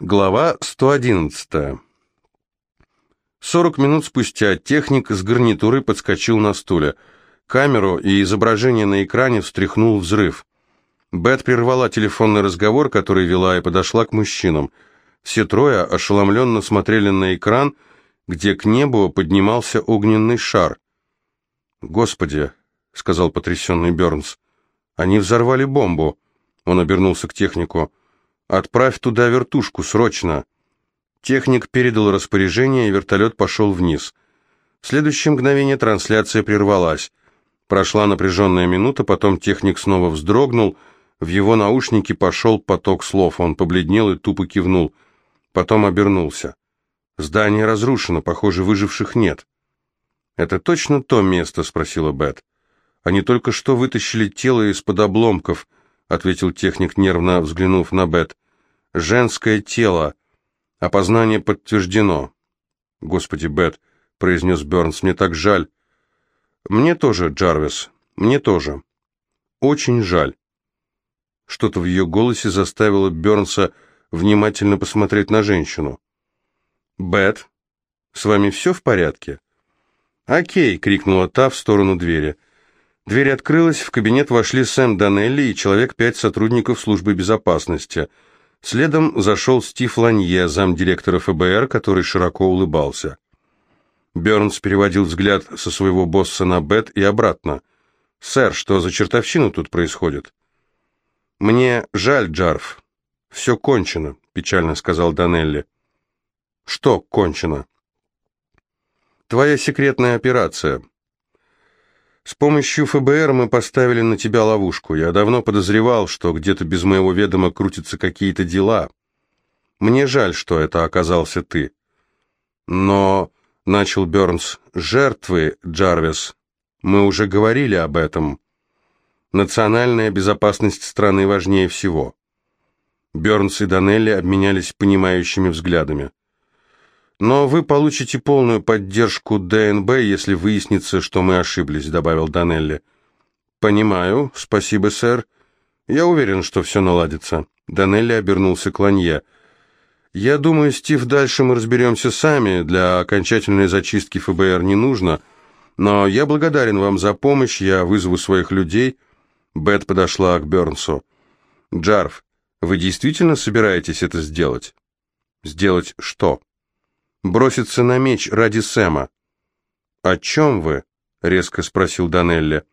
Глава 111. 40 минут спустя техник с гарнитурой подскочил на стуле. Камеру и изображение на экране встряхнул взрыв. Бет прервала телефонный разговор, который вела, и подошла к мужчинам. Все трое ошеломленно смотрели на экран, где к небу поднимался огненный шар. «Господи!» — сказал потрясенный Бернс. «Они взорвали бомбу!» Он обернулся к технику. «Отправь туда вертушку, срочно!» Техник передал распоряжение, и вертолет пошел вниз. В следующее мгновение трансляция прервалась. Прошла напряженная минута, потом техник снова вздрогнул, в его наушники пошел поток слов, он побледнел и тупо кивнул. Потом обернулся. «Здание разрушено, похоже, выживших нет». «Это точно то место?» — спросила Бет. «Они только что вытащили тело из-под обломков», — ответил техник, нервно взглянув на Бет. Женское тело. Опознание подтверждено. Господи, Бет, произнес Бернс, мне так жаль. Мне тоже, Джарвис, мне тоже. Очень жаль. Что-то в ее голосе заставило Бернса внимательно посмотреть на женщину. «Бет, с вами все в порядке?» «Окей!» — крикнула та в сторону двери. Дверь открылась, в кабинет вошли Сэм Данелли и человек пять сотрудников службы безопасности — Следом зашел Стив Ланье, замдиректора ФБР, который широко улыбался. Бернс переводил взгляд со своего босса на Бет и обратно. «Сэр, что за чертовщина тут происходит?» «Мне жаль, Джарф. Все кончено», — печально сказал Данелли. «Что кончено?» «Твоя секретная операция. Помощью ФБР мы поставили на тебя ловушку. Я давно подозревал, что где-то без моего ведома крутятся какие-то дела. Мне жаль, что это оказался ты. Но, — начал Бернс, — жертвы, Джарвис, мы уже говорили об этом. Национальная безопасность страны важнее всего. Бернс и Данелли обменялись понимающими взглядами. «Но вы получите полную поддержку ДНБ, если выяснится, что мы ошиблись», — добавил Данелли. «Понимаю. Спасибо, сэр. Я уверен, что все наладится». Данелли обернулся к Ланье. «Я думаю, Стив, дальше мы разберемся сами. Для окончательной зачистки ФБР не нужно. Но я благодарен вам за помощь. Я вызову своих людей». Бет подошла к Бернсу. «Джарф, вы действительно собираетесь это сделать?» «Сделать что?» Броситься на меч ради Сэма. «О чем вы?» — резко спросил Данелли.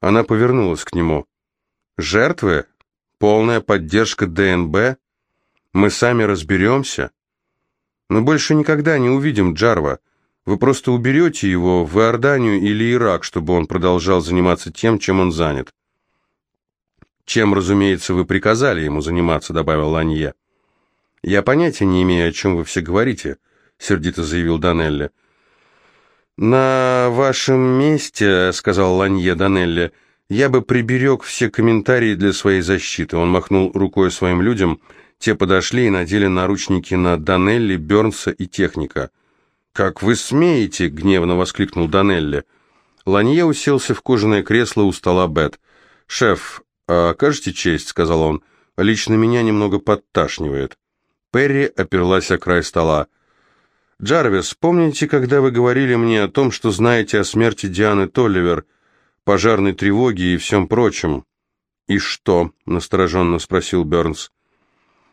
Она повернулась к нему. «Жертвы? Полная поддержка ДНБ? Мы сами разберемся? Мы больше никогда не увидим Джарва. Вы просто уберете его в Иорданию или Ирак, чтобы он продолжал заниматься тем, чем он занят». «Чем, разумеется, вы приказали ему заниматься», — добавил Ланье. «Я понятия не имею, о чем вы все говорите». — сердито заявил Данелли. «На вашем месте, — сказал Ланье Данелли, — я бы приберег все комментарии для своей защиты». Он махнул рукой своим людям, те подошли и надели наручники на Данелли, Бернса и техника. «Как вы смеете!» — гневно воскликнул Данелли. Ланье уселся в кожаное кресло у стола Бет. «Шеф, а окажете честь?» — сказал он. «Лично меня немного подташнивает». Перри оперлась о край стола. «Джарвис, помните, когда вы говорили мне о том, что знаете о смерти Дианы Толливер, пожарной тревоге и всем прочем?» «И что?» — настороженно спросил Бернс.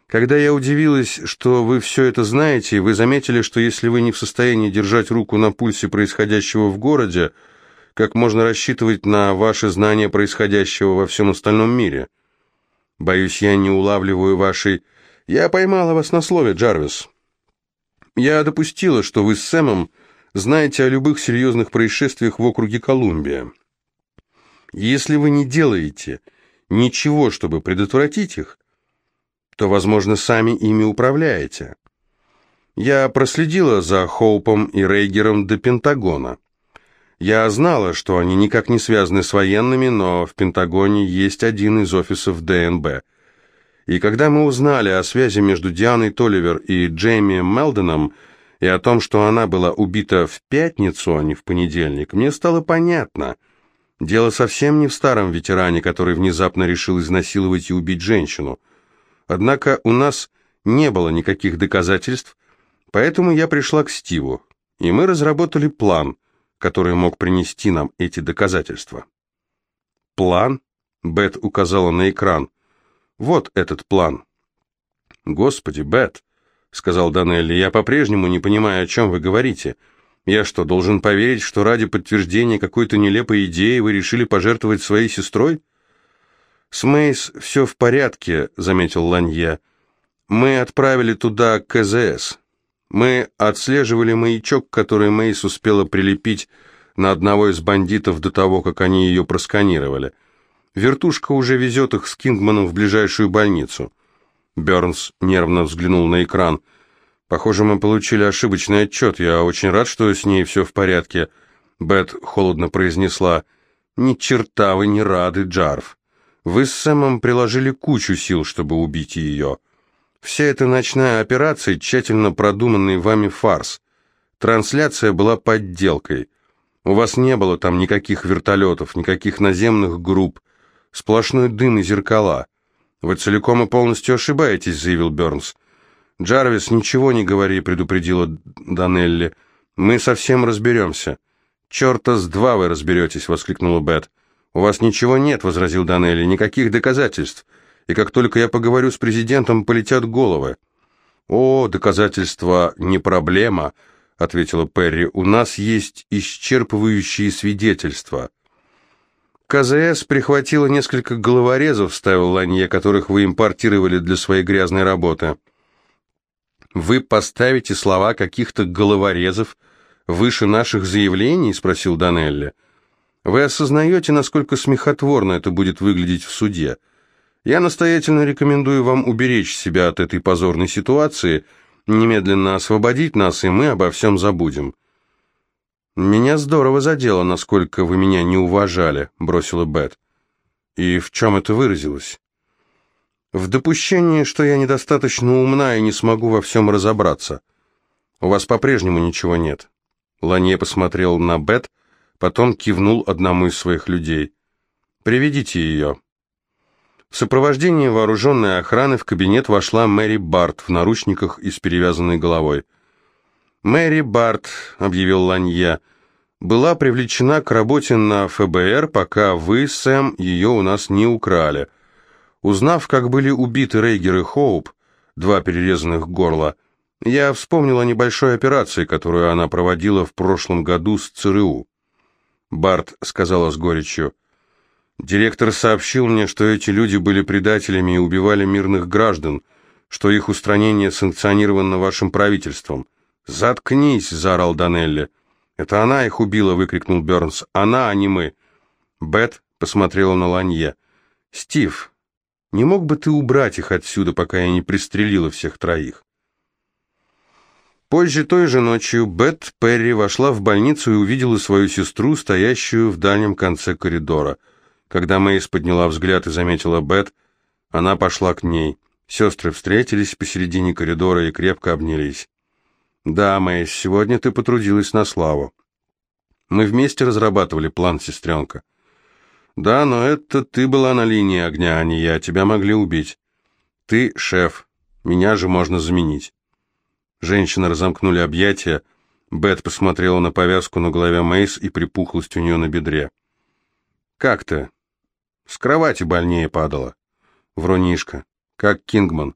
«Когда я удивилась, что вы все это знаете, вы заметили, что если вы не в состоянии держать руку на пульсе происходящего в городе, как можно рассчитывать на ваше знание происходящего во всем остальном мире? Боюсь, я не улавливаю вашей... Я поймала вас на слове, Джарвис. Я допустила, что вы с Сэмом знаете о любых серьезных происшествиях в округе Колумбия. Если вы не делаете ничего, чтобы предотвратить их, то, возможно, сами ими управляете. Я проследила за Хоупом и Рейгером до Пентагона. Я знала, что они никак не связаны с военными, но в Пентагоне есть один из офисов ДНБ – и когда мы узнали о связи между Дианой Толивер и Джейми Мелдоном и о том, что она была убита в пятницу, а не в понедельник, мне стало понятно. Дело совсем не в старом ветеране, который внезапно решил изнасиловать и убить женщину. Однако у нас не было никаких доказательств, поэтому я пришла к Стиву, и мы разработали план, который мог принести нам эти доказательства. «План?» — Бет указала на экран. «Вот этот план». «Господи, Бет», — сказал Данелли, — «я по-прежнему не понимаю, о чем вы говорите. Я что, должен поверить, что ради подтверждения какой-то нелепой идеи вы решили пожертвовать своей сестрой?» «С Мейс все в порядке», — заметил Ланье. «Мы отправили туда КЗС. Мы отслеживали маячок, который Мейс успела прилепить на одного из бандитов до того, как они ее просканировали. Вертушка уже везет их с Кингманом в ближайшую больницу». Бернс нервно взглянул на экран. «Похоже, мы получили ошибочный отчет. Я очень рад, что с ней все в порядке». Бет холодно произнесла. «Ни черта вы не рады, Джарв. Вы с Сэмом приложили кучу сил, чтобы убить ее. Вся эта ночная операция — тщательно продуманный вами фарс. Трансляция была подделкой. У вас не было там никаких вертолетов, никаких наземных групп, сплошной дым и зеркала. «Вы целиком и полностью ошибаетесь», — заявил Бернс. «Джарвис, ничего не говори», — предупредила Данелли. «Мы совсем разберемся». «Черта с два вы разберетесь», — воскликнула Бет. «У вас ничего нет», — возразил Данелли, — «никаких доказательств. И как только я поговорю с президентом, полетят головы». «О, доказательства не проблема», — ответила Перри. «У нас есть исчерпывающие свидетельства». КЗС прихватила несколько головорезов, ставил Ланье, которых вы импортировали для своей грязной работы. Вы поставите слова каких-то головорезов выше наших заявлений, спросил Данелли. Вы осознаете, насколько смехотворно это будет выглядеть в суде? Я настоятельно рекомендую вам уберечь себя от этой позорной ситуации, немедленно освободить нас, и мы обо всем забудем. «Меня здорово задело, насколько вы меня не уважали», — бросила Бет. «И в чем это выразилось?» «В допущении, что я недостаточно умна и не смогу во всем разобраться. У вас по-прежнему ничего нет». Ланье посмотрел на Бет, потом кивнул одному из своих людей. «Приведите ее». В сопровождении вооруженной охраны в кабинет вошла Мэри Барт в наручниках и с перевязанной головой. Мэри Барт, объявил Ланье, была привлечена к работе на ФБР, пока вы, Сэм, ее у нас не украли. Узнав, как были убиты Рейгер и Хоуп, два перерезанных горла, я вспомнил о небольшой операции, которую она проводила в прошлом году с ЦРУ. Барт сказала с горечью, «Директор сообщил мне, что эти люди были предателями и убивали мирных граждан, что их устранение санкционировано вашим правительством. «Заткнись!» — заорал Данелли. «Это она их убила!» — выкрикнул Бернс. «Она, а не мы!» Бет посмотрела на Ланье. «Стив, не мог бы ты убрать их отсюда, пока я не пристрелила всех троих?» Позже той же ночью Бет Перри вошла в больницу и увидела свою сестру, стоящую в дальнем конце коридора. Когда Мэйс подняла взгляд и заметила Бет, она пошла к ней. Сестры встретились посередине коридора и крепко обнялись. «Да, Мэй, сегодня ты потрудилась на славу. Мы вместе разрабатывали план, сестренка». «Да, но это ты была на линии огня, а не я. Тебя могли убить. Ты шеф. Меня же можно заменить». Женщины разомкнули объятия. Бет посмотрела на повязку на голове Мейс и припухлость у нее на бедре. «Как ты?» «С кровати больнее падала». «Врунишка. Как Кингман».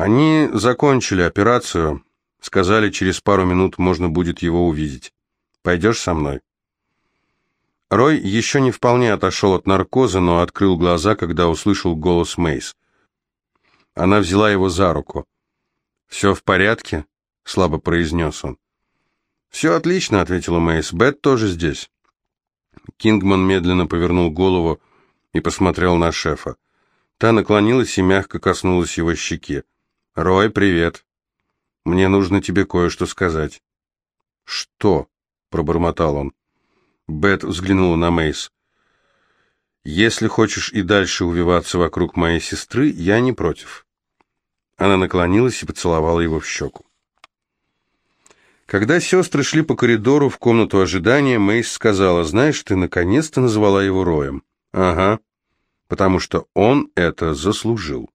Они закончили операцию, сказали, через пару минут можно будет его увидеть. Пойдешь со мной? Рой еще не вполне отошел от наркоза, но открыл глаза, когда услышал голос Мейс. Она взяла его за руку. «Все в порядке?» — слабо произнес он. «Все отлично», — ответила Мейс. «Бет тоже здесь». Кингман медленно повернул голову и посмотрел на шефа. Та наклонилась и мягко коснулась его щеки. «Рой, привет. Мне нужно тебе кое-что сказать». «Что?» — пробормотал он. Бет взглянула на Мейс. «Если хочешь и дальше увиваться вокруг моей сестры, я не против». Она наклонилась и поцеловала его в щеку. Когда сестры шли по коридору в комнату ожидания, Мейс сказала, «Знаешь, ты наконец-то назвала его Роем». «Ага, потому что он это заслужил».